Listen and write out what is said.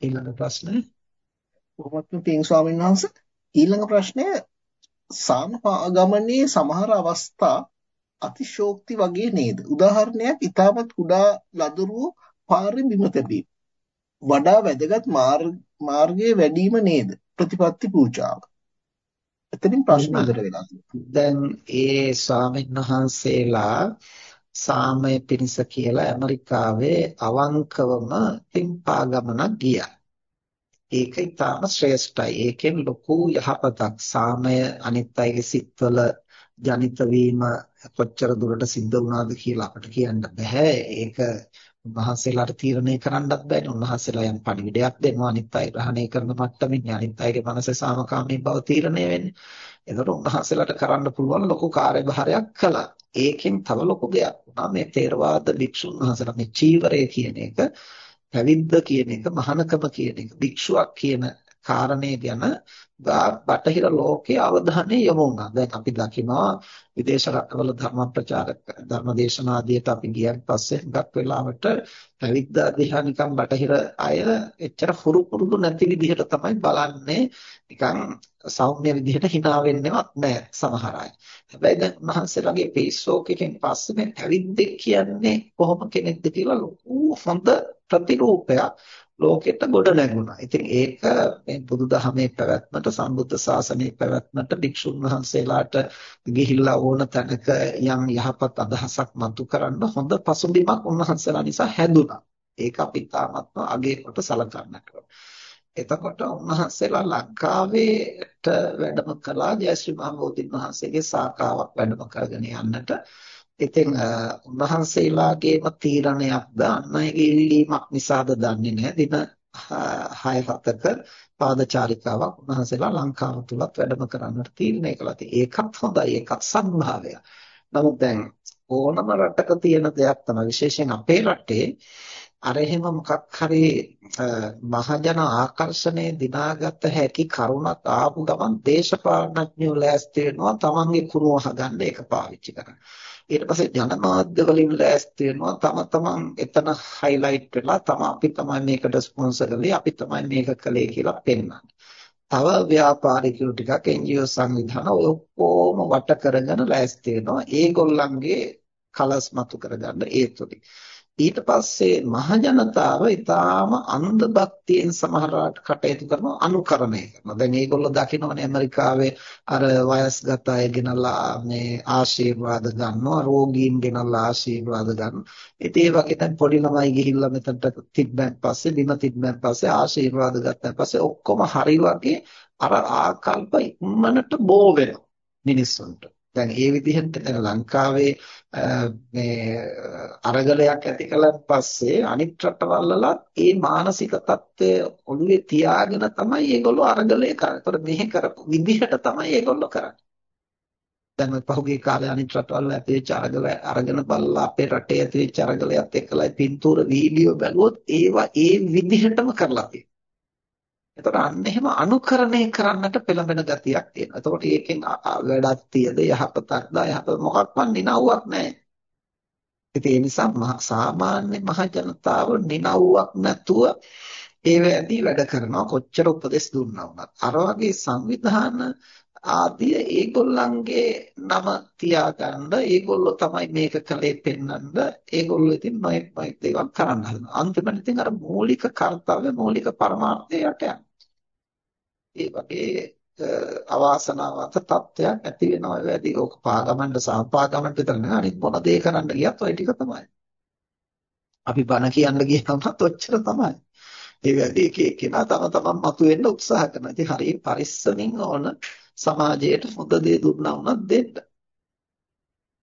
ඊළඟ ප්‍රශ්නය බොහොමත්ම පිං ස්වාමීන් වහන්සේ ඊළඟ ප්‍රශ්නය සාමගමනයේ සමහර අවස්ථා අතිශෝක්ති වගේ නේද? උදාහරණයක් ඊටමත් කුඩා ලදරුව පාරේ බිම තැබීම. වඩා වැදගත් මාර්ගයේ වැඩිම නේද? ප්‍රතිපත්ති පූජාව. එතනින් ප්‍රශ්න උදට වෙලා දැන් ඒ ස්වාමීන් වහන්සේලා සාමය පිණිස කියලා ඇමරිකාවේ අවංකවම පින්පා ගමනක් ගියා. ඒක ඊටාම ශ්‍රේෂ්ඨයි. ඒකෙන් ලොකු යහපතක් සාමය අනිත් අයගේ සිත්වල ජනිත වීම කොච්චර දුරට සිද්ධ වුණාද කියලා අපිට කියන්න බෑ. ඒක උන්වහන්සේලාට තීරණය කරන්නත් බෑනේ. උන්වහන්සේලා යම් පණිවිඩයක් දෙනවා අනිත් අය ග්‍රහණය කරන මට්ටමින් අනිත් අයගේ මනසේ සාමකාමී බව තීරණය වෙන්නේ. ඒකට උන්වහන්සේලාට කරන්න පුළුවන් ලොකු කාර්යභාරයක් කළා. ඒකෙන් තව ලොකු දෙයක් වුණා. මේ තේරවාද භික්ෂුන් වහන්සේලා මේ චීවරය කියන එක පැවිද්ද කියන එක මහානකම කියන එක භික්ෂුවක් කියන කාරණේ ගැන බටහිර ලෝකයේ අවධානය යොමු වුණා. දැන් අපි දකිනවා විදේශ රටවල ධර්ම ප්‍රචාරක ධර්ම දේශනාදියට අපි ගියන් පස්සේ හුඟක් වෙලාවට පැවිද්දා දිහා නිකන් බටහිර අය එච්චර හුරු පුරුදු නැති විදිහට තමයි බලන්නේ. නිකන් සෞම්‍ය විදිහට hina වෙන්නේවත් නැහැ සමහර අය. හැබැයි දැන් මහන්සලාගේ පිස්සෝකකින් පස්සේ මේ පැවිද්දෙක් කියන්නේ කොහොම කෙනෙක්ද කියලා ලොකු හොඳ ප්‍රතිරූපයක් ලෝකෙට ගොඩ නැගුණා. ඉතින් ඒක මේ බුදුදහමේ පැවැත්මට සම්බුද්ධ ශාසනයේ පැවැත්මට භික්ෂුන් වහන්සේලාට ගිහිල්ලා ඕන තැනක යම් යහපත් අදහසක් මතු කරන්න හොඳ පසුබිමක් උන්වහන්සේලා නිසා හැදුනා. ඒක අපි තාමත්ම අගය කොට සලකන්නට එතකොට උන්වහන්සේලා ලංකාවේට වැඩම කළා ජයශ්‍රී මහ බෝධින් වහන්සේගේ සාකාවක් වැඩම කරගෙන යන්නට ඉතින් උන්වහන්සේලාගේම තීරණයක්ද අන් අයගේ ඉල්ලීමක් නිසාද දන්නේ නැහැ. දින 6-7ක පාදචාරිකාවක් උන්වහන්සේලා ලංකාව තුලත් වැඩම කරන්නට තීරණය කළා. ඒකත් හොඳයි. ඒකත් සම්භාවයක්. නමුත් දැන් ඕනම රටක තියෙන දෙයක් තමයි විශේෂයෙන් අපේ රටේ අර එහෙම මොකක් හරි මහජන ආකර්ෂණය දිනාගත හැකි කරුණක් ආපු ගමන් දේශපාලනඥයෝ ලෑස්ති වෙනවා තමන්ගේ කුරුව හදන්න ඒක පාවිච්චි කරන්න. ඊට පස්සේ ජනමාධ්‍ය වලින් ලෑස්ති වෙනවා තම තමන් එතන highlight වෙලා තම අපි තමයි මේකට ස්පොන්සර් කරේ අපි තමයි මේක කළේ කියලා පෙන්නන්නේ. තව ව්‍යාපාරිකයෝ ටිකක් NGO සංවිධාන ඔය ඔක්කොම වට කරගෙන ලෑස්ති වෙනවා. ඒගොල්ලන්ගේ කලස් මතු කරගන්න ඒ තුලින්. ඊට පස්සේ මහජනතාව ඊටාම අන්ධ භක්තියෙන් සමහරවට කටයුතු කරනවා අනුකරණය කරනවා. දැන් මේගොල්ලෝ දකින්නවනේ ඇමරිකාවේ අර වයස්ගත අය ගෙනලා මේ ආශිර්වාද ගන්නවා, රෝගීන් ගෙනලා ආශිර්වාද ගන්නවා. ඉතින් ඒ වගේ දැන් පොඩි ළමයි ගිහිල්ලා මෙතනට තිබ්බන් පස්සේ බිම තිබ්බන් පස්සේ ආශිර්වාද ගත්තාන් පස්සේ ඔක්කොම හරි වගේ අර ආකල්ප ඉක්මනට බෝ වෙනවා මිනිස්සුන්ට. දැන් ඒ විදිහට ලංකාවේ මේ අරගලයක් ඇති කළාන් පස්සේ අනිත් රටවල් වලත් ඒ මානසික தත්ත්වය ඔළුවේ තියාගෙන තමයි ඒගොල්ලෝ අරගලය කරන්නේ. ඒතකොට මෙහෙ කරපු විදිහට තමයි ඒගොල්ලෝ කරන්නේ. දැන් මේ පහුගිය කාලේ අනිත් රටවල් වල ඇති වෙච්ච අරගල අරගෙන බලලා අපේ රටේ ඇති වෙච්ච අරගලයත් එක්කලා පින්තූර වීඩියෝ බැලුවොත් ඒවා ඒ විදිහටම කරලා තියෙනවා. එතකොට අන්න එහෙම අනුකරණය කරන්නට පෙළඹෙන ගතියක් තියෙනවා. එතකොට ඒකෙන් වැඩක් තියද යහපතක්ද යහපත මොකක්වත් නිනව්වක් නැහැ. ඉතින් ඒ නිසා සාමාන්‍ය මහ ජනතාව නිනව්වක් නැතුව ඒ වැඩි වැඩ කරනවා කොච්චර උපදෙස් දුන්නා වුණත්. අර වගේ සංවිධාන ආදිය ඒගොල්ලන්ගේ නම තියාගන්න ඒගොල්ලෝ තමයි මේක කළේ පෙන්වන්න ඒගොල්ලෝ ඉතින් නොයෙක් නොයෙක් දේවල් කරන්න හදනවා අන්තිමට ඉතින් අර මූලික කර්තව්‍ය මූලික පරමාර්ථය යට යනවා ඒ වගේ අවාසනාවන්ත තත්ත්වයක් ඇති වෙනවා වැඩි. ඕක පාගමන්ට සහපාගමන්ට විතර නෙවෙයි අනිත් මොන දේ කරන්න ගියත් ওই ටික තමයි. අපි බණ කියන්න ගියමත් ඔච්චර තමයි. ඒ වැඩි එක එක්කෙනා තම තමන් මතුවෙන්න උත්සාහ කරනවා. ඉතින් හරිය පරිස්සමින් ඕන සමාජයට හොඳ දේ දුන්නා වුණත් දෙන්න.